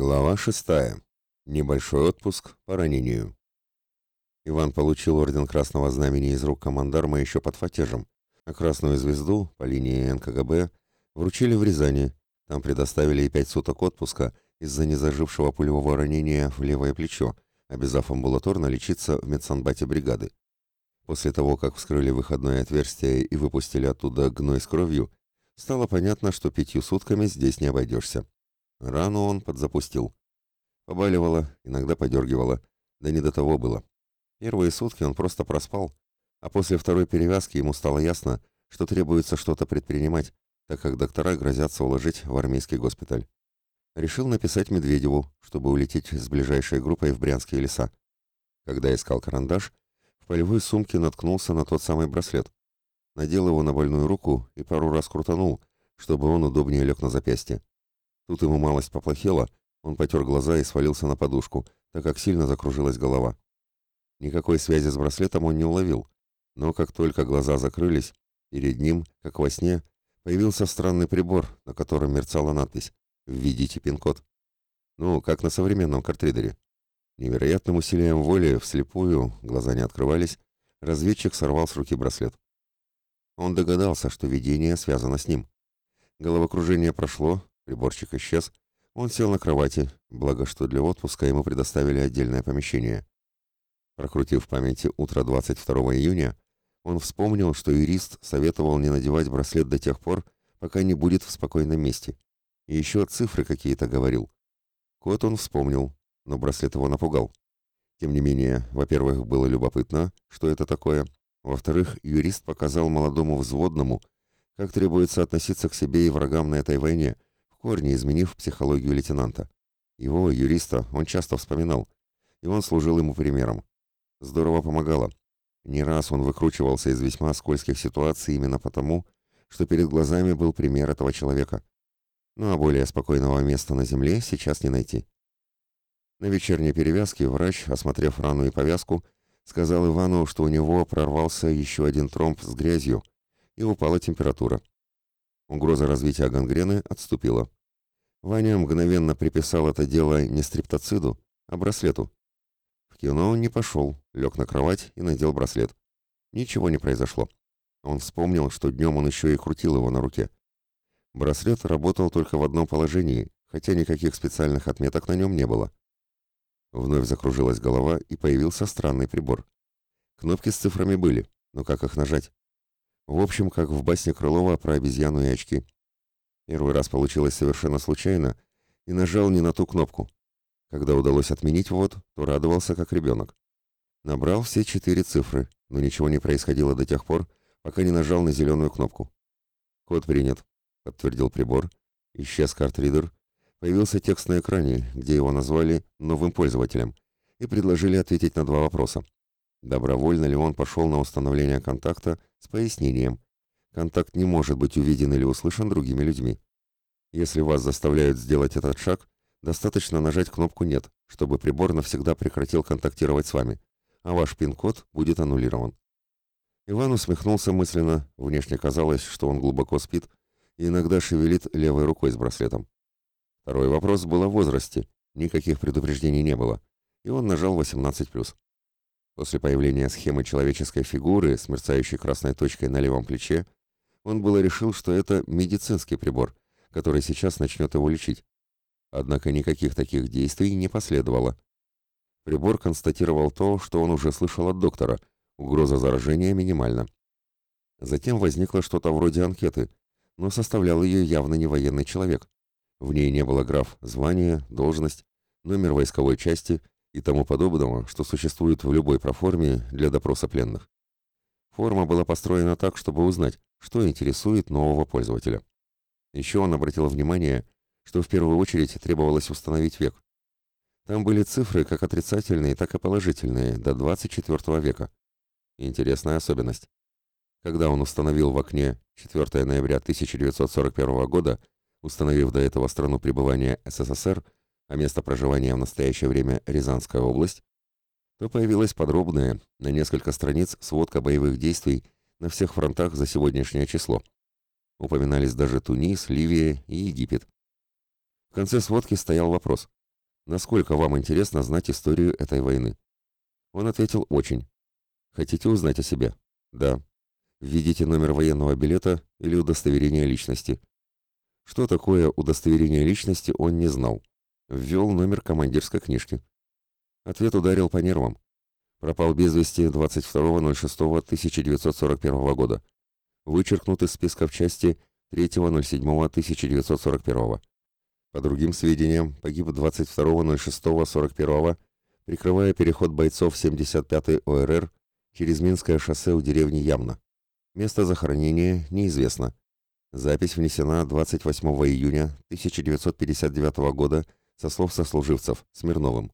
Глава шестая. Небольшой отпуск по ранению. Иван получил орден Красного Знамени из рук командарма еще под фатежем, а Красную Звезду по линии НКГБ вручили в Рязани. Там предоставили и пять суток отпуска из-за незажившего пулевого ранения в левое плечо, обязав амбулаторно лечиться в медсанбате бригады. После того, как вскрыли выходное отверстие и выпустили оттуда гной с кровью, стало понятно, что пятью сутками здесь не обойдешься. Рану он подзапустил. Побаливало, иногда подергивало, да не до того было. Первые сутки он просто проспал, а после второй перевязки ему стало ясно, что требуется что-то предпринимать, так как доктора грозятся уложить в армейский госпиталь. Решил написать Медведеву, чтобы улететь с ближайшей группой в Брянские леса. Когда искал карандаш, в полевой сумке наткнулся на тот самый браслет. Надел его на больную руку и пару раз крутанул, чтобы он удобнее лег на запястье. Тут ему малость поплохело, он потер глаза и свалился на подушку, так как сильно закружилась голова. Никакой связи с браслетом он не уловил, но как только глаза закрылись, перед ним, как во сне, появился странный прибор, на котором мерцала надпись «Введите пин-код». Ну, как на современном картридере. Невероятным усилием воли, вслепую, глаза не открывались, разведчик сорвал с руки браслет. Он догадался, что видение связано с ним. Головокружение прошло, Приборчик исчез. Он сел на кровати, благо что для отпуска ему предоставили отдельное помещение. Прокрутив в памяти утро 22 июня, он вспомнил, что юрист советовал не надевать браслет до тех пор, пока не будет в спокойном месте. И еще цифры какие-то говорил. Код он вспомнил, но браслет его напугал. Тем не менее, во-первых, было любопытно, что это такое. Во-вторых, юрист показал молодому взводному, как требуется относиться к себе и врагам на этой войне – корне изменив психологию лейтенанта. Его, юриста, он часто вспоминал, и он служил ему примером. Здорово помогало. Не раз он выкручивался из весьма скользких ситуаций именно потому, что перед глазами был пример этого человека. Ну а более спокойного места на земле сейчас не найти. На вечерней перевязке врач, осмотрев рану и повязку, сказал Ивану, что у него прорвался еще один тромб с грязью и упала температура. Угроза развития гангрены отступила. Ваня мгновенно приписал это дело не стриптоциду, а браслету. В кино он не пошел, лег на кровать и надел браслет. Ничего не произошло. Он вспомнил, что днем он еще и крутил его на руке. Браслет работал только в одном положении, хотя никаких специальных отметок на нем не было. Вновь закружилась голова и появился странный прибор. Кнопки с цифрами были, но как их нажать? В общем, как в басне Крылова про обезьяну и очки. Первый раз получилось совершенно случайно и нажал не на ту кнопку. Когда удалось отменить ввод, то радовался как ребенок. Набрал все четыре цифры, но ничего не происходило до тех пор, пока не нажал на зеленую кнопку. «Код принят», — подтвердил прибор. Исчез картридер. Появился текст на экране, где его назвали новым пользователем, и предложили ответить на два вопроса. Добровольно ли он пошел на установление контакта с пояснением. Контакт не может быть увиден или услышан другими людьми. Если вас заставляют сделать этот шаг, достаточно нажать кнопку «Нет», чтобы прибор навсегда прекратил контактировать с вами, а ваш пин-код будет аннулирован. Иван усмехнулся мысленно, внешне казалось, что он глубоко спит и иногда шевелит левой рукой с браслетом. Второй вопрос был о возрасте, никаких предупреждений не было, и он нажал 18+. После появления схемы человеческой фигуры с мерцающей красной точкой на левом плече, он было решил, что это медицинский прибор, который сейчас начнет его лечить. Однако никаких таких действий не последовало. Прибор констатировал то, что он уже слышал от доктора. Угроза заражения минимальна. Затем возникло что-то вроде анкеты, но составлял ее явно не военный человек. В ней не было граф «звание», «должность», номер войсковой части и тому подобного, что существует в любой проформе для допроса пленных. Форма была построена так, чтобы узнать, что интересует нового пользователя. Еще он обратил внимание, что в первую очередь требовалось установить век. Там были цифры как отрицательные, так и положительные, до 24 века. Интересная особенность. Когда он установил в окне 4 ноября 1941 года, установив до этого страну пребывания СССР, а место проживания в настоящее время Рязанская область, то появилась подробная, на несколько страниц, сводка боевых действий на всех фронтах за сегодняшнее число. Упоминались даже Тунис, Ливия и Египет. В конце сводки стоял вопрос, насколько вам интересно знать историю этой войны. Он ответил «очень». Хотите узнать о себе? Да. Введите номер военного билета или удостоверение личности. Что такое удостоверение личности, он не знал. Ввел номер командирской книжки. Ответ ударил по нервам. Пропал без вести 22.06.1941 года. Вычеркнут из списков части 3.07.1941. По другим сведениям, погиб 22.06.41, прикрывая переход бойцов 75-й ОРР через Минское шоссе у деревни Ямна. Место захоронения неизвестно. Запись внесена 28 июня 1959 года со слов сослуживцев Смирновым.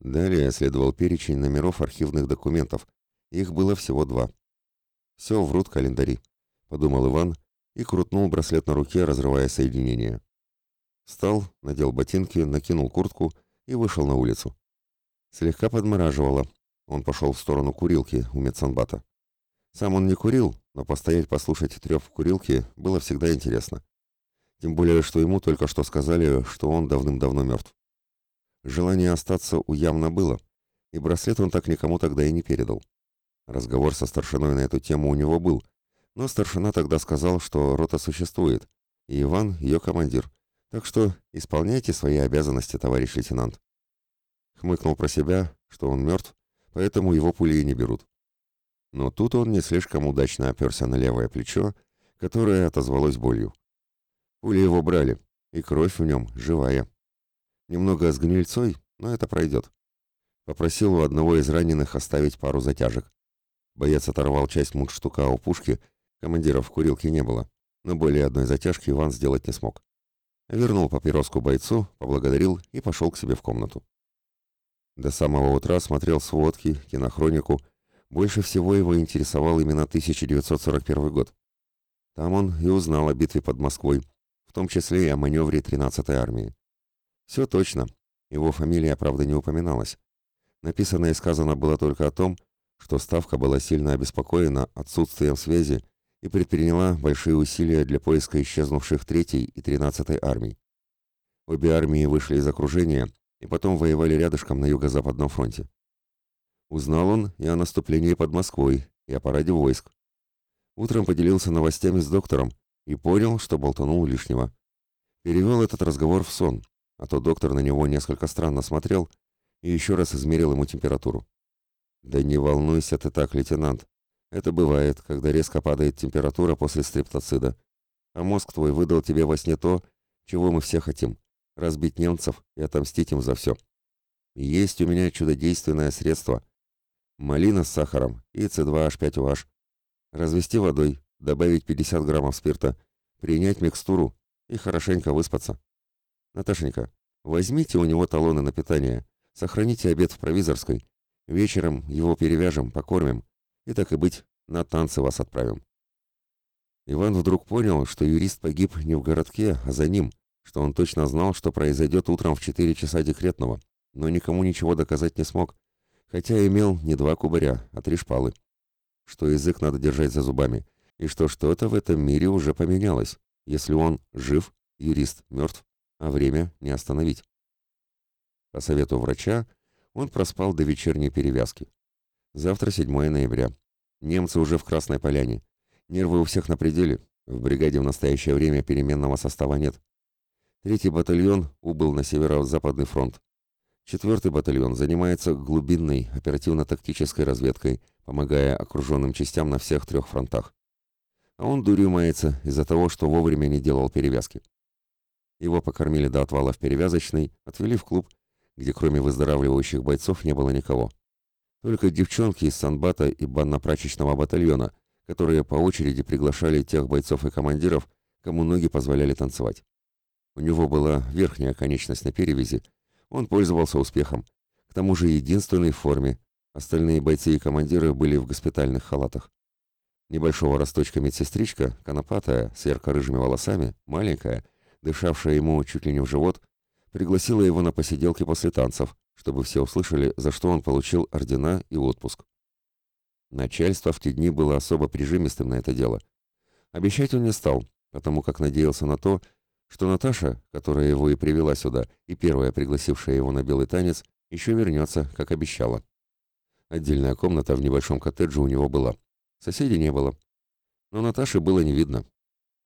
Далее следовал перечень номеров архивных документов. Их было всего два. «Все врут календари», — подумал Иван и крутнул браслет на руке, разрывая соединение. Встал, надел ботинки, накинул куртку и вышел на улицу. Слегка подмораживало. Он пошел в сторону курилки у медсанбата. Сам он не курил, но постоять послушать трев в курилке было всегда интересно. Тем более, что ему только что сказали, что он давным-давно мертв. Желание остаться у явно было, и браслет он так никому тогда и не передал. Разговор со старшиной на эту тему у него был, но старшина тогда сказал, что рота существует, и Иван ее командир. Так что исполняйте свои обязанности, товарищ лейтенант. Хмыкнул про себя, что он мертв, поэтому его пули и не берут. Но тут он не слишком удачно оперся на левое плечо, которое отозвалось болью. Пули его брали, и кровь в нем живая. Немного с гнильцой, но это пройдет. Попросил у одного из раненых оставить пару затяжек. Боец оторвал часть мундштука у пушки, командиров в курилке не было, но более одной затяжки Иван сделать не смог. Вернул папироску бойцу, поблагодарил и пошел к себе в комнату. До самого утра смотрел сводки, кинохронику. Больше всего его интересовал именно 1941 год. Там он и узнал о битве под Москвой, в том числе и о маневре 13-й армии. Все точно. Его фамилия, правда, не упоминалась. Написано и сказано было только о том, что Ставка была сильно обеспокоена отсутствием связи и предприняла большие усилия для поиска исчезнувших 3-й и 13-й армий. Обе армии вышли из окружения и потом воевали рядышком на Юго-Западном фронте. Узнал он и о наступлении под Москвой, и о параде войск. Утром поделился новостями с доктором и понял, что болтанул лишнего. Перевел этот разговор в сон, а то доктор на него несколько странно смотрел и еще раз измерил ему температуру. «Да не волнуйся ты так, лейтенант. Это бывает, когда резко падает температура после стрептоцида. А мозг твой выдал тебе во сне то, чего мы все хотим — разбить немцев и отомстить им за все. Есть у меня чудодейственное средство. Малина с сахаром и С2H5OH. Развести водой, добавить 50 граммов спирта, принять микстуру и хорошенько выспаться. Наташенька, возьмите у него талоны на питание, сохраните обед в провизорской. Вечером его перевяжем, покормим, и так и быть, на танцы вас отправим. Иван вдруг понял, что юрист погиб не в городке, а за ним, что он точно знал, что произойдет утром в 4 часа декретного, но никому ничего доказать не смог, хотя имел не два кубаря, а три шпалы. Что язык надо держать за зубами, и что что-то в этом мире уже поменялось, если он жив, юрист мертв, а время не остановить. По совету врача он проспал до вечерней перевязки. Завтра 7 ноября. Немцы уже в Красной Поляне. Нервы у всех на пределе. В бригаде в настоящее время переменного состава нет. Третий батальон убыл на северо-западный фронт. Четвертый батальон занимается глубинной оперативно-тактической разведкой, помогая окруженным частям на всех трех фронтах. А он дурью мается из-за того, что вовремя не делал перевязки. Его покормили до отвала в перевязочной, отвели в клуб, где кроме выздоравливающих бойцов не было никого. Только девчонки из санбата и банно-прачечного батальона, которые по очереди приглашали тех бойцов и командиров, кому ноги позволяли танцевать. У него была верхняя конечность на перевязи, он пользовался успехом. К тому же единственной в форме, остальные бойцы и командиры были в госпитальных халатах. Небольшого росточка медсестричка, конопатая, с ярко-рыжими волосами, маленькая, дышавшая ему чуть ли не в живот, пригласила его на посиделки после танцев, чтобы все услышали, за что он получил ордена и отпуск. Начальство в те дни было особо прижимистым на это дело. Обещать он не стал, потому как надеялся на то, что Наташа, которая его и привела сюда, и первая пригласившая его на белый танец, еще вернется, как обещала. Отдельная комната в небольшом коттедже у него была. Соседей не было. Но Наташи было не видно.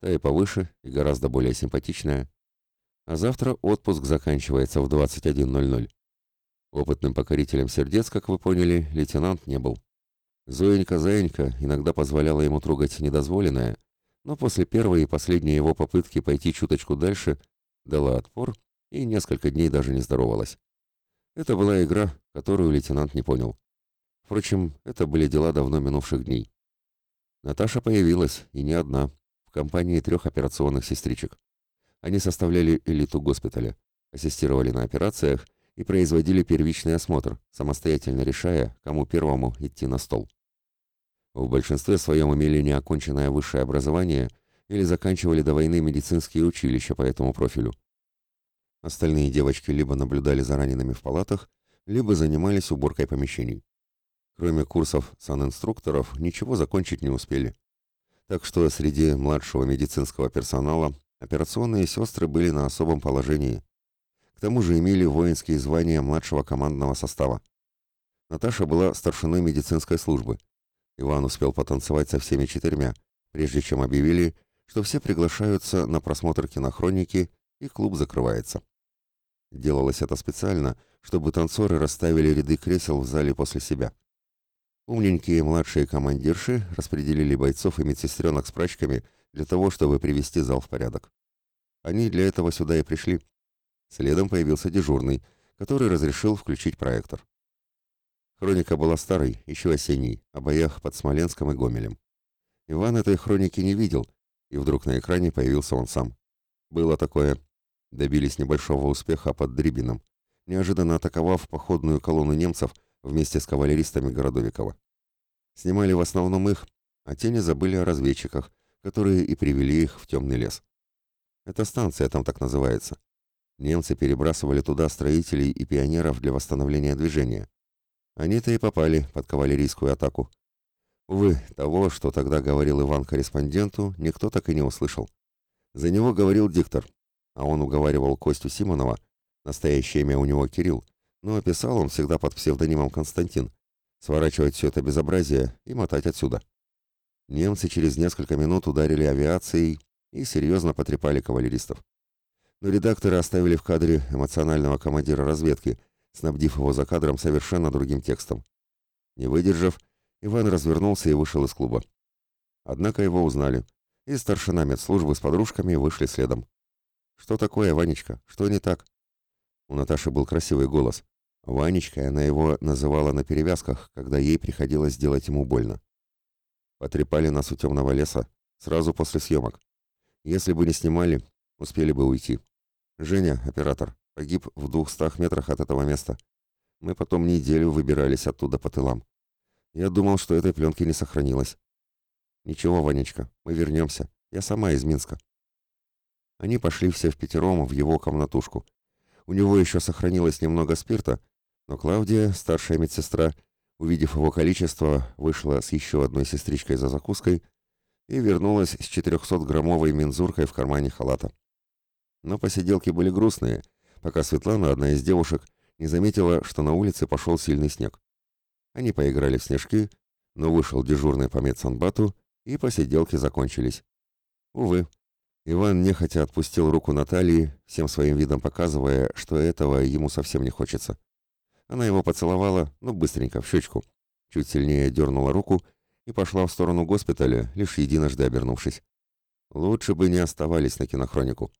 Та и повыше, и гораздо более симпатичная. А завтра отпуск заканчивается в 21.00. Опытным покорителем сердец, как вы поняли, лейтенант не был. Зоенька-заенька иногда позволяла ему трогать недозволенное, но после первой и последней его попытки пойти чуточку дальше дала отпор и несколько дней даже не здоровалась. Это была игра, которую лейтенант не понял. Впрочем, это были дела давно минувших дней. Наташа появилась, и не одна, в компании трех операционных сестричек. Они составляли элиту госпиталя, ассистировали на операциях и производили первичный осмотр, самостоятельно решая, кому первому идти на стол. В большинстве своем имели неоконченное высшее образование или заканчивали до войны медицинские училища по этому профилю. Остальные девочки либо наблюдали за ранеными в палатах, либо занимались уборкой помещений. Кроме курсов санинструкторов, ничего закончить не успели. Так что среди младшего медицинского персонала операционные сестры были на особом положении. К тому же имели воинские звания младшего командного состава. Наташа была старшиной медицинской службы – Иван успел потанцевать со всеми четырьмя, прежде чем объявили, что все приглашаются на просмотр кинохроники, и клуб закрывается. Делалось это специально, чтобы танцоры расставили ряды кресел в зале после себя. Умненькие младшие командирши распределили бойцов и медсестренок с прачками для того, чтобы привести зал в порядок. Они для этого сюда и пришли. Следом появился дежурный, который разрешил включить проектор. Хроника была старой, еще осенней, о боях под Смоленском и Гомелем. Иван этой хроники не видел, и вдруг на экране появился он сам. Было такое. Добились небольшого успеха под Дрибином, неожиданно атаковав походную колонну немцев вместе с кавалеристами Городовикова. Снимали в основном их, а те не забыли о разведчиках, которые и привели их в темный лес. Эта станция там так называется. Немцы перебрасывали туда строителей и пионеров для восстановления движения. Они-то и попали под кавалерийскую атаку. Увы, того, что тогда говорил Иван корреспонденту, никто так и не услышал. За него говорил диктор, а он уговаривал Костю Симонова, настоящее имя у него Кирилл, но описал он всегда под псевдонимом Константин, сворачивать все это безобразие и мотать отсюда. Немцы через несколько минут ударили авиацией и серьезно потрепали кавалеристов. Но редакторы оставили в кадре эмоционального командира разведки – снабдив его за кадром совершенно другим текстом. Не выдержав, Иван развернулся и вышел из клуба. Однако его узнали, и старшина медслужбы с подружками вышли следом. «Что такое, Ванечка? Что не так?» У Наташи был красивый голос. Ванечкой она его называла на перевязках, когда ей приходилось делать ему больно. Потрепали нас у темного леса, сразу после съемок. Если бы не снимали, успели бы уйти. Женя, оператор, Погиб в двухстах метрах от этого места. Мы потом неделю выбирались оттуда по тылам. Я думал, что этой пленки не сохранилось. Ничего, Ванечка, мы вернемся. Я сама из Минска. Они пошли все в пятером в его комнатушку. У него еще сохранилось немного спирта, но Клавдия, старшая медсестра, увидев его количество, вышла с еще одной сестричкой за закуской и вернулась с 400-граммовой мензуркой в кармане халата. Но посиделки были грустные, пока Светлана, одна из девушек, не заметила, что на улице пошел сильный снег. Они поиграли в снежки, но вышел дежурный по медсанбату, и посиделки закончились. Увы, Иван нехотя отпустил руку Натальи, всем своим видом показывая, что этого ему совсем не хочется. Она его поцеловала, но быстренько, в щечку, чуть сильнее дернула руку и пошла в сторону госпиталя, лишь единожды обернувшись. Лучше бы не оставались на кинохронику.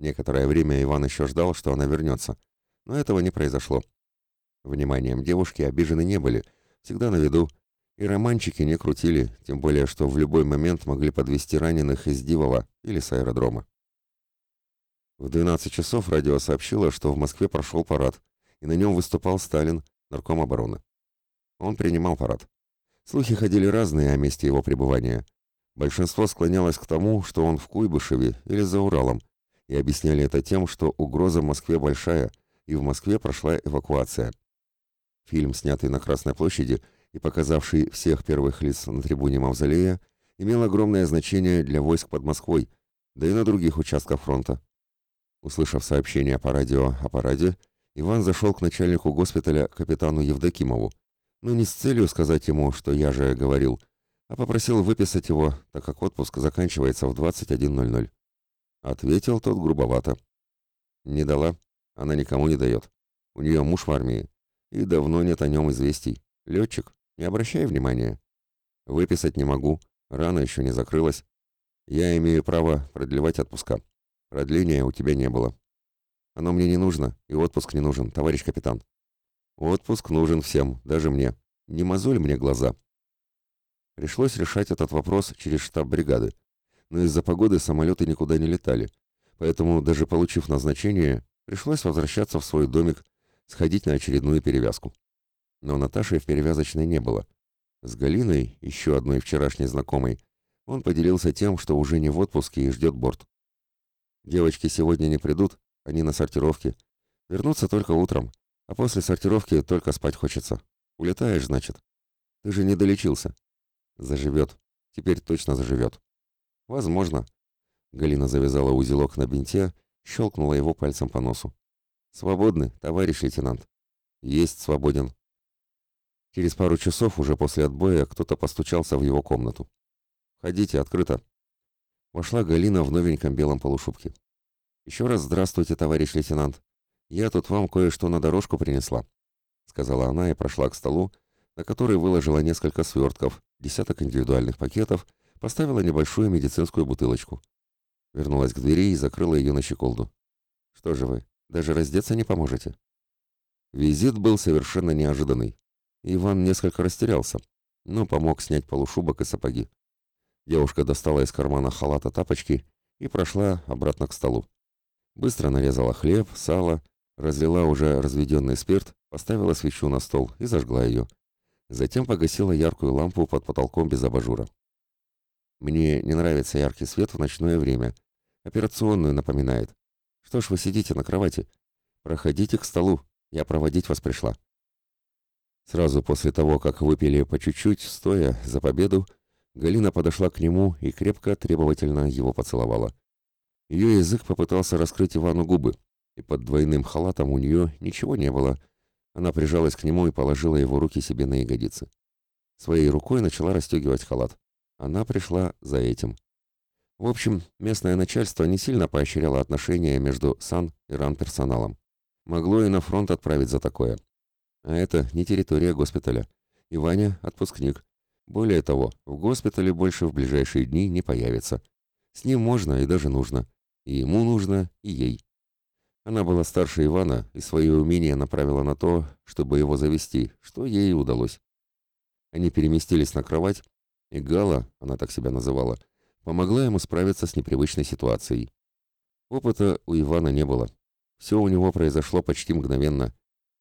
Некоторое время Иван еще ждал, что она вернется, но этого не произошло. Вниманием девушки обижены не были, всегда на виду, и романчики не крутили, тем более, что в любой момент могли подвести раненых из Дивова или с аэродрома. В 12 часов радио сообщило, что в Москве прошел парад, и на нем выступал Сталин, нарком обороны. Он принимал парад. Слухи ходили разные о месте его пребывания. Большинство склонялось к тому, что он в Куйбышеве или за Уралом, и объясняли это тем, что угроза в Москве большая, и в Москве прошла эвакуация. Фильм, снятый на Красной площади и показавший всех первых лиц на трибуне Мавзолея, имел огромное значение для войск под Москвой, да и на других участках фронта. Услышав сообщение по радио о параде, Иван зашел к начальнику госпиталя капитану Евдокимову, но не с целью сказать ему, что я же говорил, а попросил выписать его, так как отпуск заканчивается в 21.00. Ответил тот грубовато. Не дала, она никому не дает. У нее муж в армии, и давно нет о нем известий. Летчик, не обращай внимания. Выписать не могу, рана еще не закрылась. Я имею право продлевать отпуска. Продления у тебя не было. Оно мне не нужно, и отпуск не нужен, товарищ капитан. Отпуск нужен всем, даже мне. Не мозоль мне глаза. Пришлось решать этот вопрос через штаб бригады. Но из-за погоды самолеты никуда не летали. Поэтому, даже получив назначение, пришлось возвращаться в свой домик, сходить на очередную перевязку. Но Наташи в перевязочной не было. С Галиной, еще одной вчерашней знакомой, он поделился тем, что уже не в отпуске и ждет борт. Девочки сегодня не придут, они на сортировке. Вернутся только утром, а после сортировки только спать хочется. Улетаешь, значит. Ты же не долечился. Заживет. Теперь точно заживет. Возможно. Галина завязала узелок на бинте, щелкнула его пальцем по носу. Свободны, товарищ лейтенант. Есть свободен. Через пару часов уже после отбоя кто-то постучался в его комнату. «Ходите, открыто». Вошла Галина в новеньком белом полушубке. «Еще раз здравствуйте, товарищ лейтенант. Я тут вам кое-что на дорожку принесла», — сказала она и прошла к столу, на который выложила несколько свертков, десяток индивидуальных пакетов, поставила небольшую медицинскую бутылочку. Вернулась к двери и закрыла ее на щеколду. «Что же вы, даже раздеться не поможете?» Визит был совершенно неожиданный. Иван несколько растерялся, но помог снять полушубок и сапоги. Девушка достала из кармана халата тапочки и прошла обратно к столу. Быстро нарезала хлеб, сало, разлила уже разведенный спирт, поставила свечу на стол и зажгла ее. Затем погасила яркую лампу под потолком без абажура. Мне не нравится яркий свет в ночное время. Операционную напоминает. Что ж вы сидите на кровати? Проходите к столу. Я проводить вас пришла. Сразу после того, как выпили по чуть-чуть, стоя за победу, Галина подошла к нему и крепко, требовательно его поцеловала. Ее язык попытался раскрыть Ивану губы, и под двойным халатом у нее ничего не было. Она прижалась к нему и положила его руки себе на ягодицы. Своей рукой начала расстегивать халат. Она пришла за этим. В общем, местное начальство не сильно поощряло отношения между САН и РАН-персоналом. Могло и на фронт отправить за такое. А это не территория госпиталя. И Ваня – отпускник. Более того, в госпитале больше в ближайшие дни не появится. С ним можно и даже нужно. И ему нужно, и ей. Она была старше Ивана и свои умения направила на то, чтобы его завести, что ей удалось. Они переместились на кровать, и Гала, она так себя называла, помогла ему справиться с непривычной ситуацией. Опыта у Ивана не было. Все у него произошло почти мгновенно,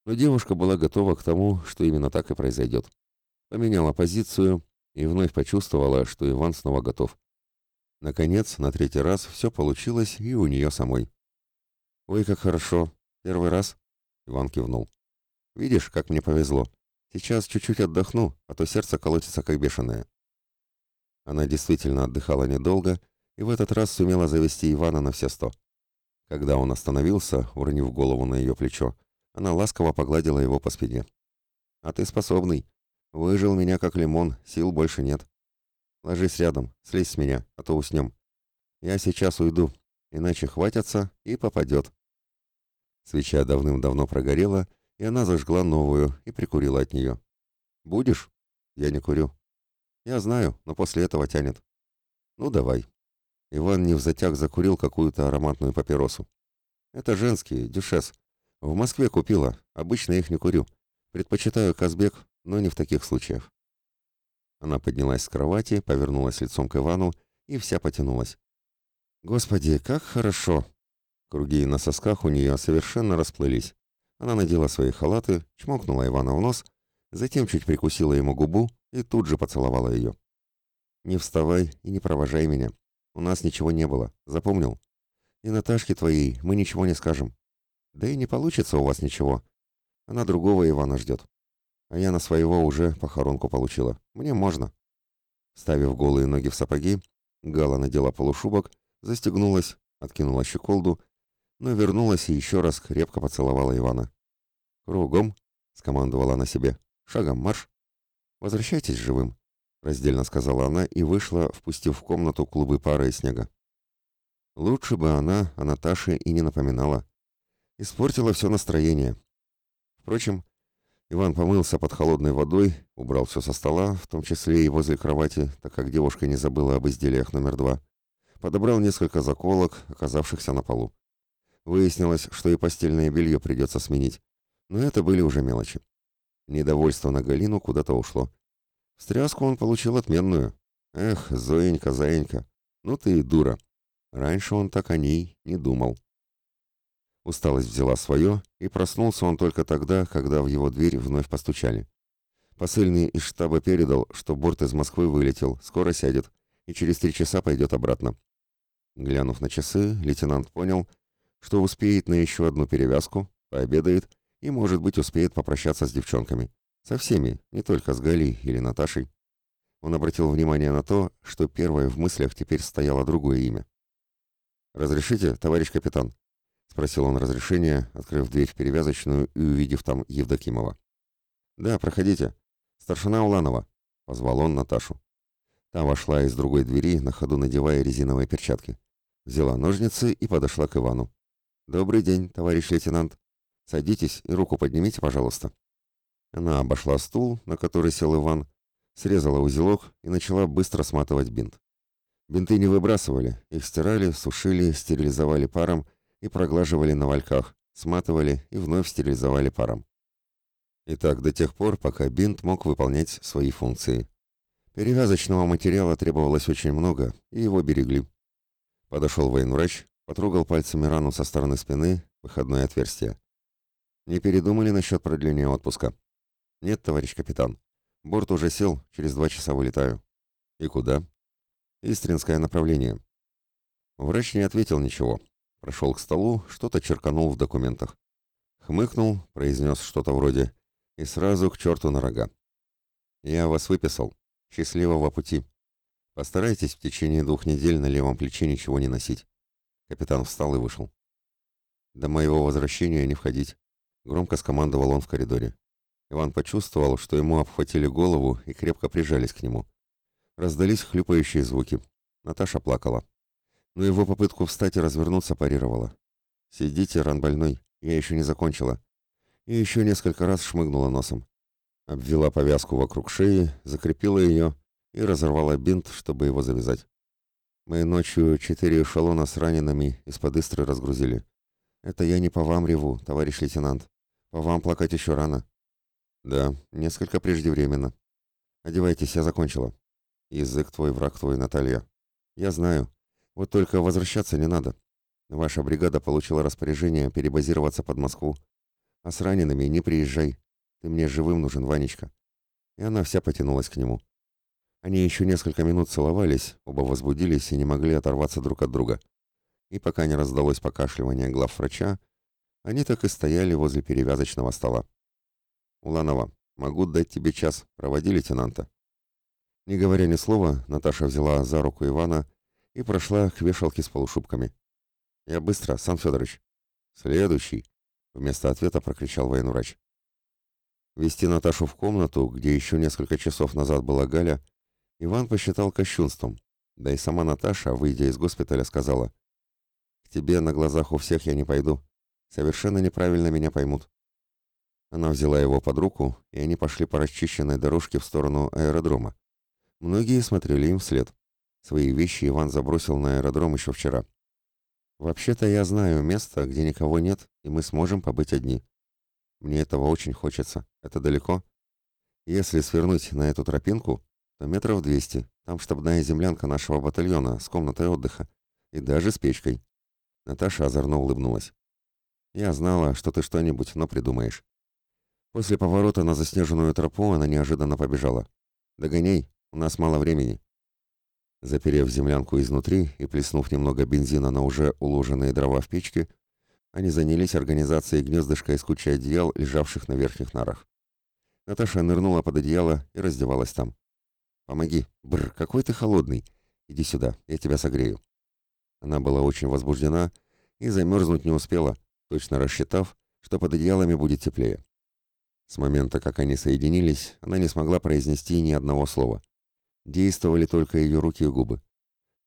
но девушка была готова к тому, что именно так и произойдет. Поменяла позицию и вновь почувствовала, что Иван снова готов. Наконец, на третий раз все получилось и у нее самой. «Ой, как хорошо! Первый раз?» Иван кивнул. «Видишь, как мне повезло. Сейчас чуть-чуть отдохну, а то сердце колотится как бешеное». Она действительно отдыхала недолго и в этот раз сумела завести Ивана на все сто. Когда он остановился, уронив голову на ее плечо, она ласково погладила его по спине. «А ты способный. Выжил меня как лимон, сил больше нет. Ложись рядом, слезь с меня, а то уснем. Я сейчас уйду, иначе хватятся и попадет». Свеча давным-давно прогорела, и она зажгла новую и прикурила от нее. «Будешь?» «Я не курю». «Я знаю, но после этого тянет». «Ну, давай». Иван не невзатяг закурил какую-то ароматную папиросу. «Это женские, дюшес. В Москве купила, обычно их не курю. Предпочитаю Казбек, но не в таких случаях. Она поднялась с кровати, повернулась лицом к Ивану и вся потянулась. Господи, как хорошо! Круги на сосках у нее совершенно расплылись. Она надела свои халаты, чмокнула Ивана в нос, затем чуть прикусила ему губу и тут же поцеловала ее. «Не вставай и не провожай меня. У нас ничего не было. Запомнил? И Наташке твоей мы ничего не скажем. Да и не получится у вас ничего. Она другого Ивана ждет. А я на своего уже похоронку получила. Мне можно. Ставив голые ноги в сапоги, Гала надела полушубок, застегнулась, откинула щеколду, но вернулась и еще раз крепко поцеловала Ивана. «Кругом», — скомандовала она себе, — «шагом марш». «Возвращайтесь живым», — раздельно сказала она и вышла, впустив в комнату клубы пара и снега. Лучше бы она о Наташе и не напоминала. Испортила все настроение. Впрочем, Иван помылся под холодной водой, убрал все со стола, в том числе и возле кровати, так как девушка не забыла об изделиях номер два. Подобрал несколько заколок, оказавшихся на полу. Выяснилось, что и постельное белье придется сменить. Но это были уже мелочи. Недовольство на Галину куда-то ушло. Встряску он получил отменную. Эх, Зоенька, Заенька, ну ты и дура. Раньше он так о ней не думал. Усталость взяла свое, и проснулся он только тогда, когда в его дверь вновь постучали. Посыльный из штаба передал, что борт из Москвы вылетел, скоро сядет, и через три часа пойдет обратно. Глянув на часы, лейтенант понял, что успеет на еще одну перевязку, пообедает и, может быть, успеет попрощаться с девчонками. Со всеми, не только с Галей или Наташей. Он обратил внимание на то, что первое в мыслях теперь стояло другое имя. «Разрешите, товарищ капитан?» — спросил он разрешения, открыв дверь в перевязочную и увидев там Евдокимова. «Да, проходите. Старшина Уланова», — позвал он Наташу. Та вошла из другой двери, на ходу надевая резиновые перчатки. Взяла ножницы и подошла к Ивану. «Добрый день, товарищ лейтенант. Садитесь и руку поднимите, пожалуйста». Она обошла стул, на который сел Иван, срезала узелок и начала быстро сматывать бинт. Бинты не выбрасывали, их стирали, сушили, стерилизовали паром и проглаживали на вальках, сматывали и вновь стерилизовали паром. И так до тех пор, пока бинт мог выполнять свои функции. Перевязочного материала требовалось очень много, и его берегли. Подошел военврач, потрогал пальцами рану со стороны спины, выходное отверстие. Не передумали насчет продления отпуска? Нет, товарищ капитан. Борт уже сел, через два часа вылетаю. И куда? Истринское направление. Врач не ответил ничего. Прошел к столу, что-то черканул в документах. Хмыкнул, произнес что-то вроде «И сразу к черту на рога». «Я вас выписал. Счастливого пути. Постарайтесь в течение двух недель на левом плече ничего не носить». Капитан встал и вышел. «До моего возвращения не входить. Громко скомандовал он в коридоре. Иван почувствовал, что ему обхватили голову и крепко прижались к нему. Раздались хлюпающие звуки. Наташа плакала. Но его попытку встать и развернуться парировала. «Сидите, ран больной, я еще не закончила». И еще несколько раз шмыгнула носом. Обвела повязку вокруг шеи, закрепила ее и разорвала бинт, чтобы его завязать. Мы ночью четыре эшелона с ранеными из-под Истры разгрузили. Это я не по вам реву, товарищ лейтенант. По вам плакать еще рано. Да, несколько преждевременно. Одевайтесь, я закончила. Язык твой, враг твой, Наталья. Я знаю. Вот только возвращаться не надо. Ваша бригада получила распоряжение перебазироваться под Москву. А с ранеными не приезжай. Ты мне живым нужен, Ванечка. И она вся потянулась к нему. Они еще несколько минут целовались, оба возбудились и не могли оторваться друг от друга. И пока не раздалось покашливание глав врача, они так и стояли возле перевязочного стола. «Уланова, могу дать тебе час. Проводи лейтенанта». Не говоря ни слова, Наташа взяла за руку Ивана и прошла к вешалке с полушубками. «Я быстро, Сан Федорович». «Следующий», — вместо ответа прокричал военврач. Вести Наташу в комнату, где еще несколько часов назад была Галя, Иван посчитал кощунством. Да и сама Наташа, выйдя из госпиталя, сказала, «К тебе на глазах у всех я не пойду. Совершенно неправильно меня поймут. Она взяла его под руку, и они пошли по расчищенной дорожке в сторону аэродрома. Многие смотрели им вслед. Свои вещи Иван забросил на аэродром еще вчера. «Вообще-то я знаю место, где никого нет, и мы сможем побыть одни. Мне этого очень хочется. Это далеко? Если свернуть на эту тропинку, то метров двести. Там штабная землянка нашего батальона с комнатой отдыха. И даже с печкой». Наташа озорно улыбнулась. Я знала, что ты что-нибудь, но придумаешь. После поворота на заснеженную тропу она неожиданно побежала. «Догоняй, у нас мало времени». Заперев землянку изнутри и плеснув немного бензина на уже уложенные дрова в печке, они занялись организацией гнездышка из кучи одеял, лежавших на верхних нарах. Наташа нырнула под одеяло и раздевалась там. «Помоги! Бррр, какой ты холодный! Иди сюда, я тебя согрею». Она была очень возбуждена и замерзнуть не успела, точно рассчитав, что под одеялами будет теплее. С момента, как они соединились, она не смогла произнести ни одного слова. Действовали только ее руки и губы.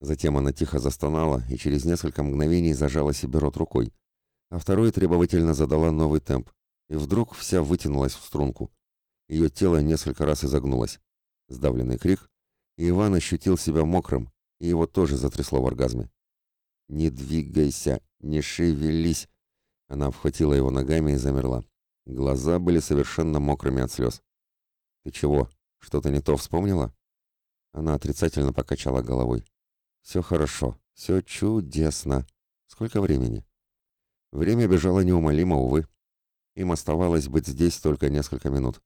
Затем она тихо застонала и через несколько мгновений зажала себе рот рукой, а второй требовательно задала новый темп, и вдруг вся вытянулась в струнку. Ее тело несколько раз изогнулось. Сдавленный крик, и Иван ощутил себя мокрым, и его тоже затрясло в оргазме. «Не двигайся, не шевелись!» Она обхватила его ногами и замерла. Глаза были совершенно мокрыми от слез. «Ты чего, что-то не то вспомнила?» Она отрицательно покачала головой. «Все хорошо, все чудесно. Сколько времени?» Время бежало неумолимо, увы. Им оставалось быть здесь только несколько минут.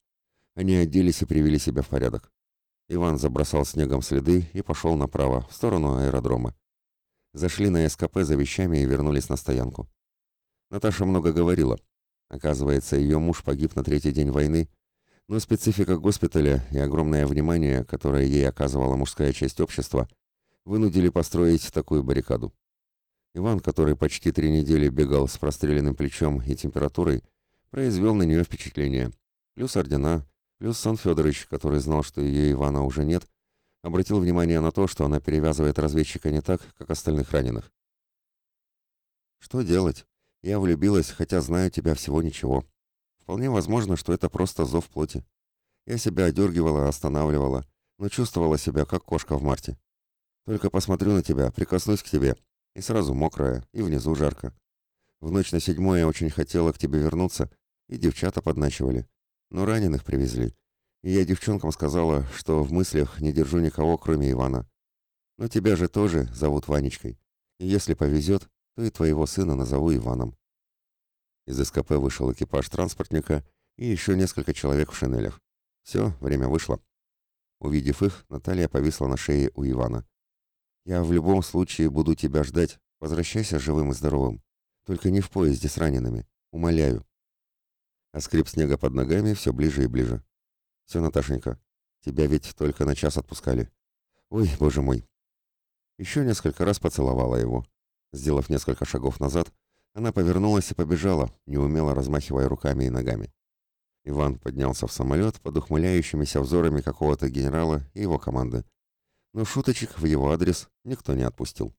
Они оделись и привели себя в порядок. Иван забросал снегом следы и пошел направо, в сторону аэродрома. Зашли на СКП за вещами и вернулись на стоянку. Наташа много говорила. Оказывается, ее муж погиб на третий день войны, но специфика госпиталя и огромное внимание, которое ей оказывала мужская часть общества, вынудили построить такую баррикаду. Иван, который почти три недели бегал с простреленным плечом и температурой, произвел на нее впечатление. Плюс ордена, плюс Сан Федорович, который знал, что ее Ивана уже нет, обратил внимание на то, что она перевязывает разведчика не так, как остальных раненых. «Что делать? Я влюбилась, хотя знаю тебя всего ничего. Вполне возможно, что это просто зов плоти. Я себя одергивала, останавливала, но чувствовала себя как кошка в марте. Только посмотрю на тебя, прикоснусь к тебе, и сразу мокрая, и внизу жарко. В ночь на седьмое я очень хотела к тебе вернуться, и девчата подначивали. Но раненых привезли. И я девчонкам сказала, что в мыслях не держу никого, кроме Ивана. Но тебя же тоже зовут Ванечкой. И если повезет, то и твоего сына назову Иваном. Из СКП вышел экипаж транспортника и еще несколько человек в шинелях. Все, время вышло. Увидев их, Наталья повисла на шее у Ивана. «Я в любом случае буду тебя ждать. Возвращайся живым и здоровым. Только не в поезде с ранеными. Умоляю». А скрип снега под ногами все ближе и ближе. «Все, Наташенька, тебя ведь только на час отпускали. Ой, боже мой». Еще несколько раз поцеловала его. Сделав несколько шагов назад, она повернулась и побежала, неумело размахивая руками и ногами. Иван поднялся в самолет под ухмыляющимися взорами какого-то генерала и его команды. Но шуточек в его адрес никто не отпустил.